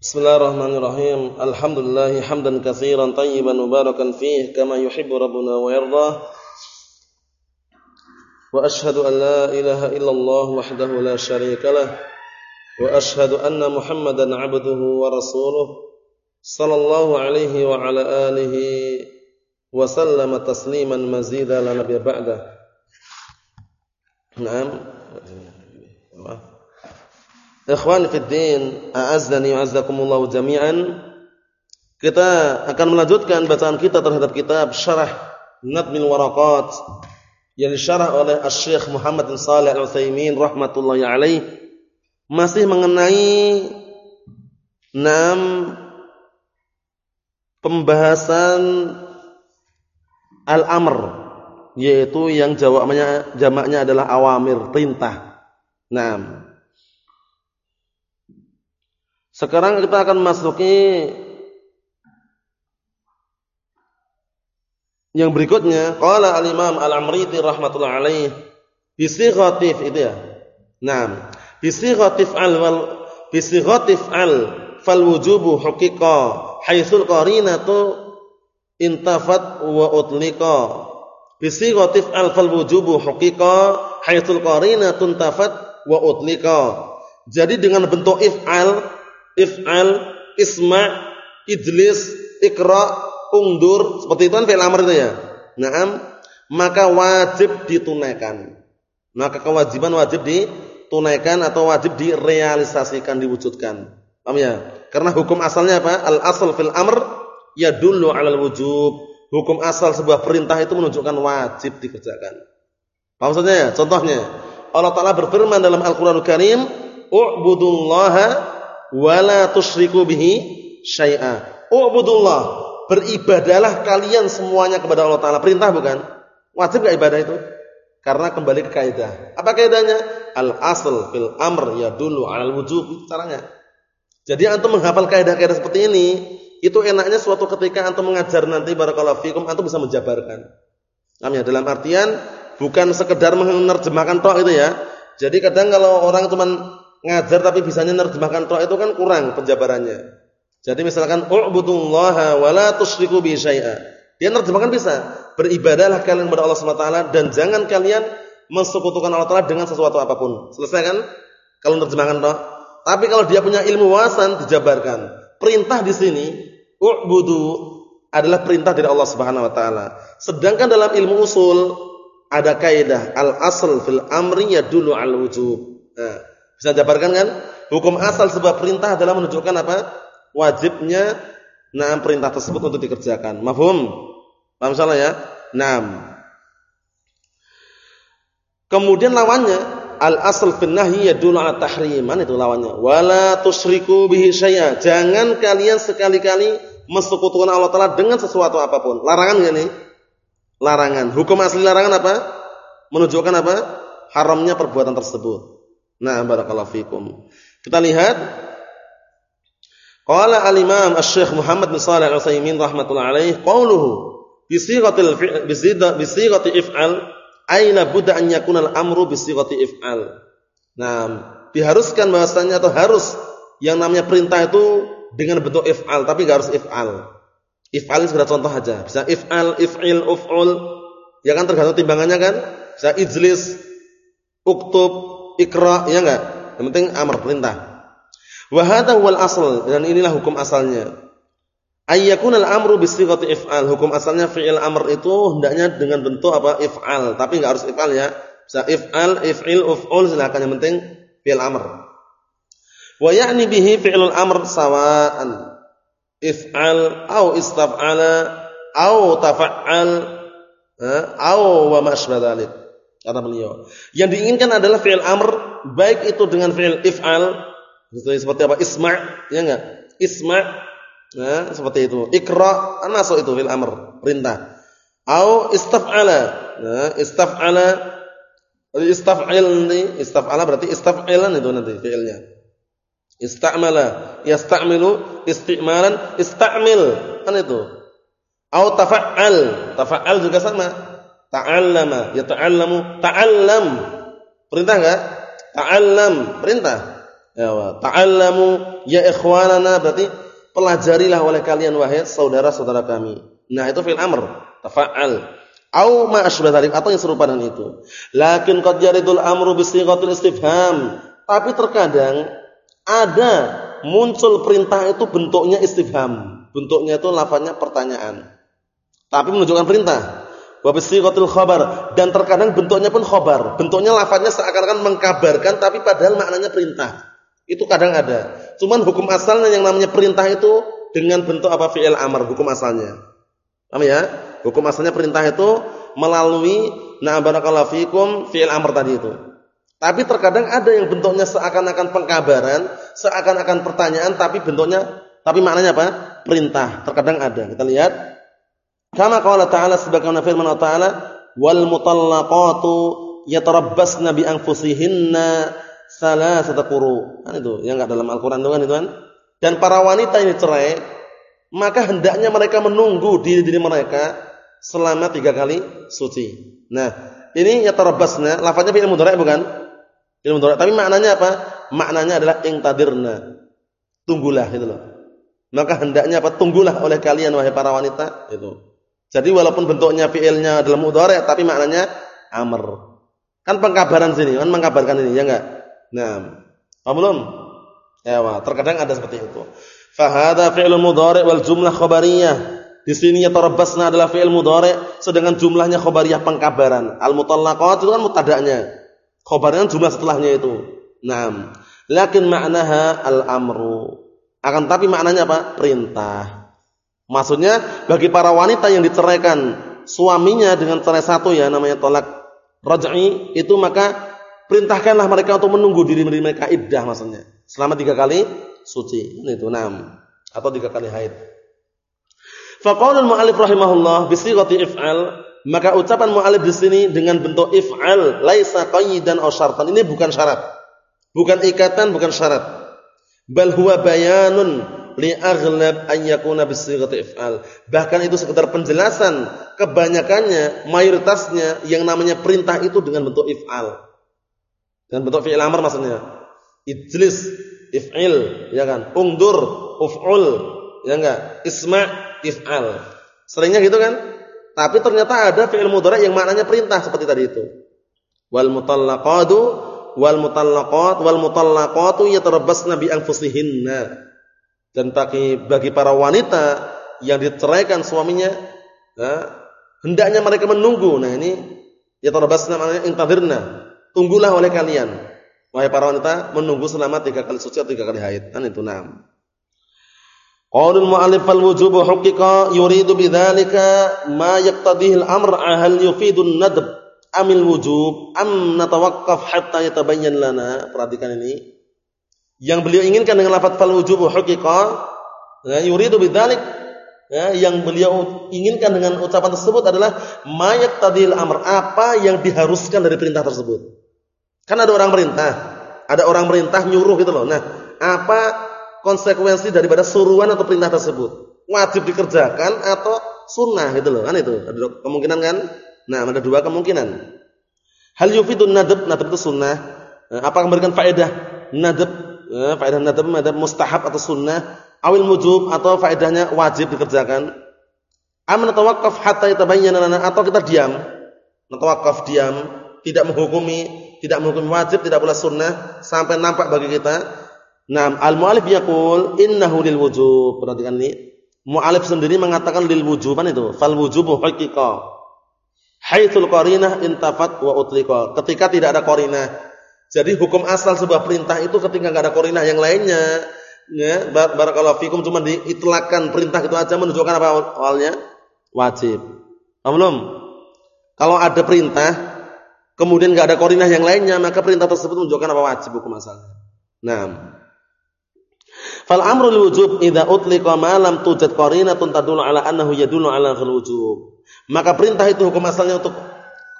Bismillahirrahmanirrahim. Alhamdulillah hamdan katsiran tayyiban mubarakan fih kama yuhibbu rabbuna wa yardah. Wa ashhadu an la ilaha illallah wahdahu la syarika lah. Wa ashhadu anna Muhammadan 'abduhu wa rasuluh. Sallallahu alaihi wa ala alihi wa sallama tasliman mazida la nabiyya ba'da. Naam. Ikhwan fi din, a'azzani wa azzakumullah jami'an. Kita akan melanjutkan bacaan kita terhadap kitab Syarah Nadmil Waraqat yang disyarah oleh Asy-Syaikh Muhammad bin Shalih Al-Utsaimin rahimatullah alaih masih mengenai enam pembahasan al-amr yaitu yang jawabannya jamaknya adalah awamir, perintah. Naam. Sekarang kita akan masuki yang berikutnya. Qala al-Imam Al-Amriti rahmatullah alaih bi sighatif itu ya. Naam. Bi sighatif al wal bi sighatif al fal wujubu haqiqa haitsul qarinatu intafat wa utliqa. Bi sighatif al fal wujubu haqiqa haitsul qarinatu intafat wa utliqa. Jadi dengan bentuk if'al if'al, isma', ijlis, ikra, ungdur, seperti itu kan fi'il amr itu ya. Naam, maka wajib ditunaikan. Maka kewajiban wajib ditunaikan atau wajib direalisasikan, diwujudkan. Paham ya? Karena hukum asalnya apa? Al asal fil amr yadullu 'alal wujub. Hukum asal sebuah perintah itu menunjukkan wajib dikerjakan. Paham maksudnya ya? Contohnya, Allah Taala berfirman dalam Al-Qur'anul Karim, "U'budullaha wala tusyriku bihi syai'a. Ubudullah, beribadalah kalian semuanya kepada Allah taala. Perintah bukan? Wajib enggak ibadah itu? Karena kembali ke kaidah. Apa kaidahnya? Al asl fil amr yadullu 'alal wujub. Caranya. Jadi antum menghafal kaidah-kaidah seperti ini, itu enaknya suatu ketika antum mengajar nanti barakallahu fikum antum bisa menjabarkan. Paham ya? Dalam artian bukan sekedar menerjemahkan tok itu ya. Jadi kadang kalau orang cuman ngajar tapi bisanya nerjemahkan tok itu kan kurang penjabarannya. Jadi misalkan u'budullaha wa la tusyriku bi syai'a. Dia nerjemahkan bisa. Beribadahlah kalian kepada Allah Subhanahu wa taala dan jangan kalian mensekutukan Allah taala dengan sesuatu apa pun. Selesai kan? Kalau nerjemahkan tok. Tapi kalau dia punya ilmu wasan dijabarkan. Perintah di sini u'budu adalah perintah dari Allah Subhanahu wa taala. Sedangkan dalam ilmu usul ada kaidah al asl fil amri yadullu al wujub. Nah, bisa jabarkan kan? Hukum asal sebuah perintah adalah menunjukkan apa? Wajibnya enam perintah tersebut untuk dikerjakan. Mafhum? Paham salah ya? Naam. Kemudian lawannya al asal fil nahyi yadullu ala tahrim. Mana itu lawannya? Wala tusyriku bihi syai'a. Jangan kalian sekali-kali mensekutukan Allah taala dengan sesuatu apa pun. Larangan enggak nih? Larangan. Hukum asli larangan apa? Menunjukkan apa? Haramnya perbuatan tersebut. Nah, barakallahu fikum. Kita lihat Qala al-Imam Asy-Syaikh Muhammad bin Shalih Al-Utsaimin rahimatullah alaih qauluhu bi sighatil bi sighati if'al aina budda an yakuna al-amru bi sighati if'al. Nah, diharuskan bahasanya atau harus yang namanya perintah itu dengan bentuk if'al tapi enggak harus if'al. If'al sekedar contoh aja. Bisa if'al, if'il, uf'ul. Ya kan tergantung timbangannya kan? Bisa ijlis, uktub, Ikra, ya enggak? Yang penting amar perintah. Wa hadha huwal asl dan inilah hukum asalnya. Ayyakun al-amru bi sighati if'al. Hukum asalnya fi'il amr itu hendaknya dengan bentuk apa? if'al, tapi enggak harus if'al ya. Bisa if'al, if'il, uf'ul silakan yang penting fi'il amr. Wa ya'ni bihi fi'lul amr sawa'an. If'al au istaf'ala au tafa'al au wa ma asbadalik kata beliau. Yang diinginkan adalah fi'il amr baik itu dengan fi'il if'al seperti apa? Isma' ya enggak? Isma' nah, seperti itu. Ikra masuk itu fi'il amr, perintah. Au istaf'ala. Nah, istaf'ala istaf'il ini istaf'ala berarti istaf'ilan itu nanti fi'ilnya. Istamala, yasta'milu, isti'malan, istamil kan itu. Au tafa'al, tafa'al juga sama Ta'allama, ya ta'allamu, ta'allam. Perintah enggak? Ta'allam, perintah. Ya, ta'allamu ya ikhwanana berarti pelajarilah oleh kalian wahai saudara-saudara kami. Nah, itu fil amr, tafa'al. Au ma asbah atau yang serupa dengan itu. Lakin qad yaridul amru bi sighatil istifham. Tapi terkadang ada muncul perintah itu bentuknya istifham. Bentuknya itu lafaznya pertanyaan. Tapi menunjukkan perintah. Wa bi sighatil khabar dan terkadang bentuknya pun khabar. Bentuknya lafaznya seakan-akan mengkabarkan tapi padahal maknanya perintah. Itu kadang ada. Cuman hukum asalnya yang namanya perintah itu dengan bentuk apa fi'il amr hukum asalnya. Paham ya? Hukum asalnya perintah itu melalui na fikum fi'il amr tadi itu. Tapi terkadang ada yang bentuknya seakan-akan pengkabaran, seakan-akan pertanyaan tapi bentuknya tapi maknanya apa? Perintah. Terkadang ada. Kita lihat kama qala ta'ala sebagaimana firman Allah Ta'ala wal mutallaqatu yatarabbasna bi anfusihinna salah satu kuru. Kan itu yang enggak dalam Al-Qur'an itu kan itu kan. Dan para wanita ini cerai, maka hendaknya mereka menunggu diri-diri mereka selama tiga kali suci. Nah, ini ya tarabbasna, lafaznya fi'il mudhari' bukan? Fi'il mudhari', tapi maknanya apa? Maknanya adalah ingtadirna. Tunggulah gitu loh. Maka hendaknya apa? Tunggulah oleh kalian wahai para wanita itu. Jadi walaupun bentuknya fi'ilnya dalam mudhari' tapi maknanya amr. Kan pengkabaran sini, kan mengkabarkan ini, ya enggak? Nah, paham belum? Ya, terkadang ada seperti itu. Fahada fi'il mudhari' wal jumlah khabariyah. Di sini yatarabbasna adalah fi'il mudhari' sedangkan jumlahnya khabariyah pengkabaran. Al mutallaqat itu kan mutadaknya. Khabarnya jumlah setelahnya itu. Naam. Lakin maknaha al amru. Akan tapi maknanya apa? Perintah. Maksudnya bagi para wanita yang diceraikan suaminya dengan cerai satu ya namanya tolak raj'i itu maka perintahkanlah mereka untuk menunggu diri mereka iddah maksudnya. Selama tiga kali suci. Itu enam atau tiga kali haid. Faqala al-mu'allif rahimahullah bi sighati if'al maka ucapan mu'allif di sini dengan bentuk if'al laisa qayyidan aw syartan. Ini bukan syarat. Bukan ikatan bukan syarat. Bal huwa bayanun li aghlab an yakuna bi sighati if'al bahkan itu sekedar penjelasan kebanyakannya mayoritasnya yang namanya perintah itu dengan bentuk if'al dengan bentuk fi'il amr maksudnya. Ijlis, if'il, ya kan? Ungdur, uf'ul, ya enggak? Isma' if'al. Seringnya gitu kan? Tapi ternyata ada fi'il mudhari yang maknanya perintah seperti tadi itu. Wal mutallaqatu wal mutallaqat wal mutallaqatu yatarabbasna bi anfusihinna. Dan bagi bagi para wanita yang diceraikan suaminya, ya, hendaknya mereka menunggu. Nah, ini yatarabbasna maknanya intadirna tunggulah oleh kalian. Wahai para wanita menunggu selama tiga kali suci atau tiga kali haid. Kan itu enam Qaulul mu'allif fal wujub haqiqa yuridu bidzalika ma yaqtadihi al-amr hal yufidu an-nadb amil wujub am natawaqqaf hatta yatabayyan lana. Perhatikan ini yang beliau inginkan dengan lafaz fal wujub haqiqa ya, yuridu bidzalik ya, yang beliau inginkan dengan ucapan tersebut adalah mayak tadil amr apa yang diharuskan dari perintah tersebut Kan ada orang perintah, ada orang perintah nyuruh gitu loh. Nah, apa konsekuensi daripada suruhan atau perintah tersebut? Wajib dikerjakan atau sunnah gitu loh. Kan itu. Ada kemungkinan kan? Nah, ada dua kemungkinan. Hal yufidun nadab, nadab itu sunnah. Nah, apa memberikan faedah? Nadab, eh, faedah nadab, nadab mustahab atau sunnah, awil mujub atau faedahnya wajib dikerjakan. Am natawaqqaf hatta yatabayyana lana atau kita diam. Natawaqqaf diam, tidak menghukumi tidak menghukum wajib, tidak pula sunnah sampai nampak bagi kita. Nah, al-mu'alif yaqul innahu lil wujub. Perhatikan ini. Mu'alif sendiri mengatakan lil wujuban itu. Fal wujubu haqiqa. Haitsul qarinah intafat wa utliqa. Ketika tidak ada qarinah. Jadi hukum asal sebuah perintah itu ketika enggak ada qarinah yang lainnya, ya, barakallahu fikum cuma diitlakan perintah itu aja menunjukkan apa awalnya? Wajib. Belum? Kalau ada perintah kemudian nggak ada korinah yang lainnya, maka perintah tersebut menunjukkan apa wajib hukum asalnya. Nah, fal amrul wujub idza utliqa ma lam tujad qarinatun tadullu ala annahu yadullu ala wujub. Maka perintah itu hukum asalnya untuk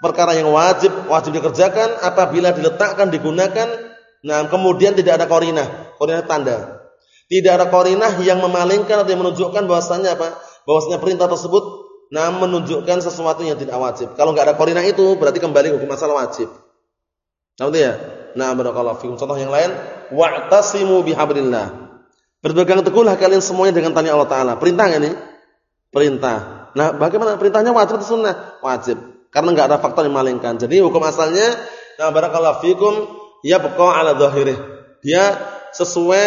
perkara yang wajib wajib dikerjakan apabila diletakkan digunakan nah kemudian tidak ada korinah korinah tanda tidak ada korinah yang memalingkan atau yang menunjukkan bahwasanya apa bahwasanya perintah tersebut nah menunjukkan sesuatu yang tidak wajib. Kalau nggak ada korina itu berarti kembali hukum asal wajib. Nah, ya? Nah, barakallahu fikum. Contoh yang lain, wa'tasimu bihablillah. Berpegang teguhlah kalian semuanya dengan tali Allah taala. Perintah nih? Perintah. Nah, bagaimana perintahnya wajib atau sunnah? Wajib. Karena enggak ada faktor yang malingkan. Jadi hukum asalnya nah barakallahu fikum ya baqa ala dhahirih. Dia sesuai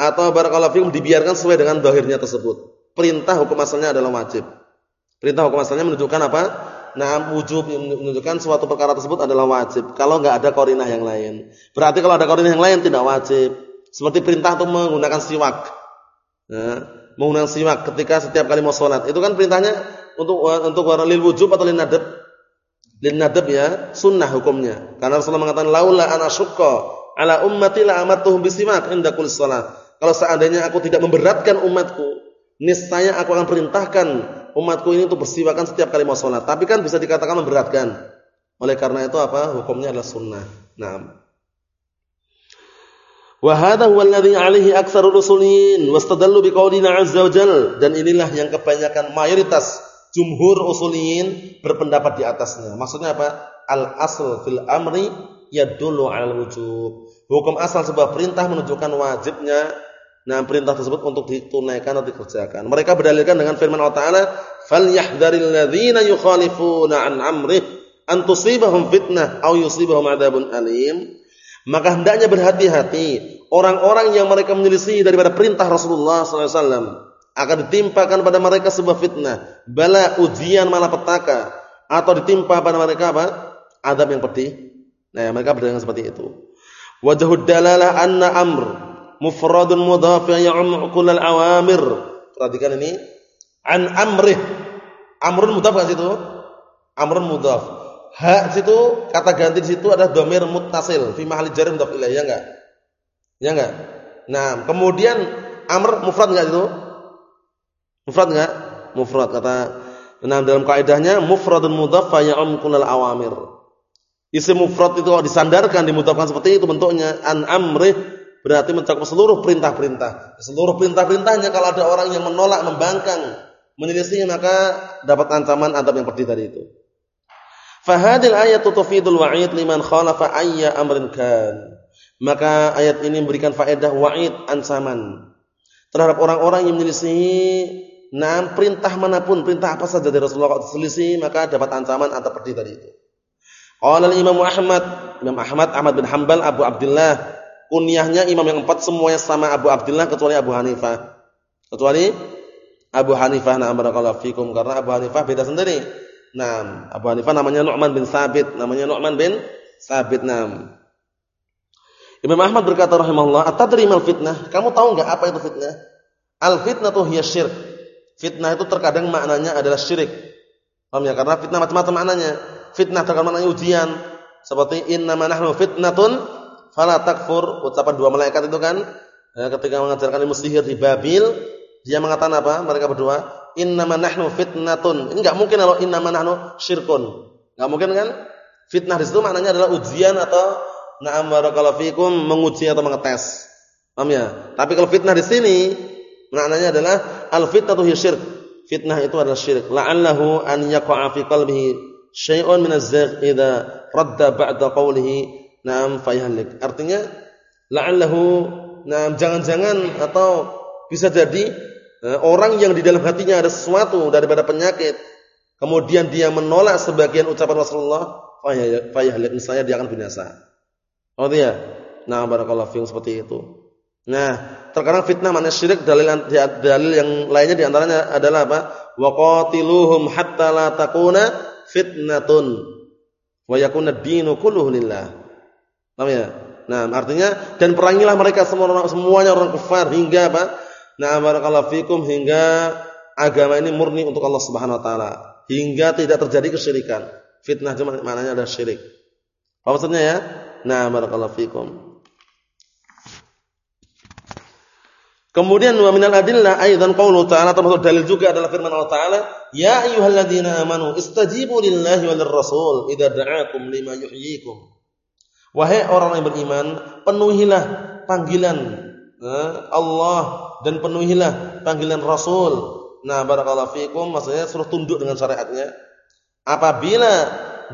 atau barakallahu fikum dibiarkan sesuai dengan zahirnya tersebut. Perintah hukum asalnya adalah wajib. Perintah hukum asalnya menunjukkan apa? Nah, wujub menunjukkan suatu perkara tersebut adalah wajib. Kalau enggak ada korinah yang lain. Berarti kalau ada korinah yang lain tidak wajib. Seperti perintah untuk menggunakan siwak. Nah, menggunakan siwak ketika setiap kali mau sholat. Itu kan perintahnya untuk untuk lil wujub atau lil nadab? Lil nadab ya, sunnah hukumnya. Karena Rasulullah mengatakan laula ana syukka ala ummati la amartuhum bisiwak inda kulli shalah. Kalau seandainya aku tidak memberatkan umatku, niscaya aku akan perintahkan umatku ini untuk bersiwakan setiap kali mau sholat. Tapi kan bisa dikatakan memberatkan. Oleh karena itu apa? Hukumnya adalah sunnah. Nah. Wa hadha huwa alladhi 'alaihi aktsarur rusulin wastadallu biqaulina 'azza wa dan inilah yang kebanyakan mayoritas jumhur usuliyin berpendapat di atasnya. Maksudnya apa? Al asl fil amri yadullu 'alal wujub. Hukum asal sebuah perintah menunjukkan wajibnya Nah, perintah tersebut untuk ditunaikan atau dikerjakan. Mereka berdalilkan dengan firman Allah Taala, "Falyahdharil ladzina yukhalifuna an amrih an tusibahum fitnah aw yusibahum adzabun alim." Maka hendaknya berhati-hati orang-orang yang mereka menyelisih daripada perintah Rasulullah SAW akan ditimpakan pada mereka sebuah fitnah, bala ujian malapetaka atau ditimpa pada mereka apa? Adab yang pedih. Nah, mereka berdalilkan seperti itu. Wajhud dalalah anna amr mufradun mudhaf ya'um kullal awamir. Perhatikan ini. An amrih. Amrun mudhaf kan situ? Amrun mudhaf. Ha situ kata ganti di situ adalah dhamir muttasil fi mahalli jar mudhaf ilaih ya enggak? Ya enggak? Nah, kemudian amr mufrad enggak itu? Mufrad enggak? Mufrad kata Nah, dalam kaidahnya mufradun mudhaf fa ya'um kullal awamir. Isim mufrad itu disandarkan dimudhafkan seperti itu bentuknya an amrih berarti mencakup seluruh perintah-perintah. Seluruh perintah-perintahnya kalau ada orang yang menolak, membangkang, menyelisih maka dapat ancaman adab yang pedih dari itu. Fahadil ayat tufidul wa'id liman khalafa ayya amrin kan. Maka ayat ini memberikan faedah wa'id ancaman terhadap orang-orang yang menyelisih Nah, perintah mana pun, perintah apa saja dari Rasulullah kalau diselisih, maka dapat ancaman atau pedih dari itu. Qala al-Imam Ahmad, Imam Ahmad Ahmad bin Hanbal Abu Abdullah kunyahnya imam yang empat semuanya sama Abu Abdullah kecuali Abu Hanifah. Kecuali Abu Hanifah na'am barakallahu fikum karena Abu Hanifah beda sendiri. Nah, Abu Hanifah namanya Nu'man bin Sabit, namanya Nu'man bin Sabit. Nah. Imam Ahmad berkata rahimahullah, "Atadri mal fitnah?" Kamu tahu enggak apa itu fitnah? Al fitnah tuh hiya syirk. Fitnah itu terkadang maknanya adalah syirik. Paham ya? Karena fitnah macam-macam maknanya. Fitnah terkadang maknanya ujian. Seperti inna nahnu fitnatun fala takfur ucapan dua malaikat itu kan ya, ketika mengajarkan ilmu sihir di Babil dia mengatakan apa mereka berdua innama nahnu fitnatun ini enggak mungkin kalau innama nahnu syirkun enggak mungkin kan fitnah di situ maknanya adalah ujian atau na'am barakallahu fikum menguji atau mengetes paham ya tapi kalau fitnah di sini maknanya adalah al fitnatu hi syirk fitnah itu adalah syirik la'allahu an yaqa'a fi qalbihi syai'un min az-zagh idza radda ba'da qawlihi Naam fayhalik. Artinya la'allahu naam jangan-jangan atau bisa jadi eh, orang yang di dalam hatinya ada sesuatu daripada penyakit kemudian dia menolak sebagian ucapan Rasulullah fayhalik misalnya dia akan binasa. Oh dia. Nah, barakallahu fiikum seperti itu. Nah, terkadang fitnah mana syirik dalil dalil yang lainnya di antaranya adalah apa? Wa qatiluhum hatta la takuna fitnatun wa yakuna ad-dinu kulluhu lillah. Paham ya? Nah, artinya dan perangilah mereka semua semuanya orang kafir hingga apa? Nah, barakallahu fikum hingga agama ini murni untuk Allah Subhanahu wa taala, hingga tidak terjadi kesyirikan. Fitnah cuma maknanya ada syirik. Apa maksudnya ya? Nah, barakallahu fikum. Kemudian wa minal adillah aidan qaulu ta'ala termasuk dalil juga adalah firman Allah taala, "Ya ayyuhalladzina amanu istajibu lillahi walir rasul idza da'akum lima yuhyikum." Wahai orang yang beriman, penuhilah panggilan eh, Allah dan penuhilah panggilan Rasul. Nah, barakallahu fikum maksudnya suruh tunduk dengan syariatnya. Apabila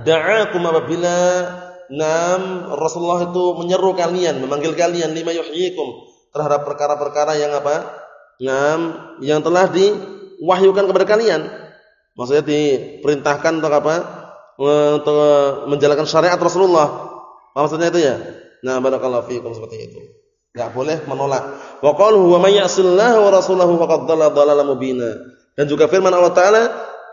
da'akum apabila nam Rasulullah itu menyeru kalian, memanggil kalian lima yuhyikum terhadap perkara-perkara yang apa? Nam yang telah diwahyukan kepada kalian. Maksudnya diperintahkan untuk apa? Untuk menjalankan syariat Rasulullah. Maksudnya itu ya? Nah, barakallahu fiikum seperti itu. Enggak boleh menolak. Wa qaluhu wa may ya'sillaha wa rasulahu faqad dhalla dhalalan mubina. Dan juga firman Allah taala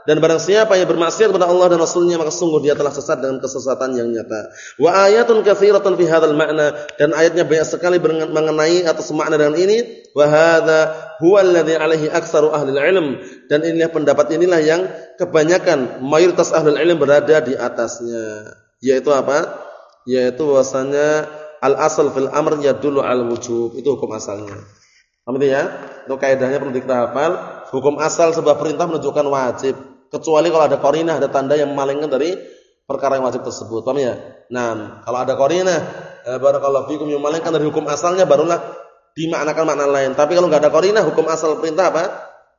dan barang siapa yang bermaksiat kepada Allah dan Rasulnya maka sungguh dia telah sesat dengan kesesatan yang nyata. Wa ayatun katsiratun fi hadzal ma'na dan ayatnya banyak sekali mengenai atau semakna dengan ini. Wa hadza huwa alladhi alaihi aktsaru ahli ilm dan inilah pendapat inilah yang kebanyakan mayoritas ahli ilm berada di atasnya. Yaitu apa? Yaitu bahwasanya al asal fil amr yadullu al wujub. Itu hukum asalnya. Paham ya? Itu kaidahnya perlu diketahui. Hukum asal sebuah perintah menunjukkan wajib kecuali kalau ada korinah, ada tanda yang memalingkan dari perkara yang wajib tersebut. Paham ya? Nah, kalau ada korinah, eh, barakallahu fikum yang memalingkan dari hukum asalnya barulah dimaknakan makna lain. Tapi kalau enggak ada korinah, hukum asal perintah apa?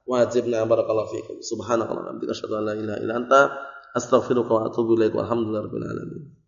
Wajib. Nah, barakallahu fikum. Subhanakallah wa bihamdika asyhadu an la ilaha illa anta astaghfiruka wa atubu ilaik. Walhamdulillahirabbil alamin.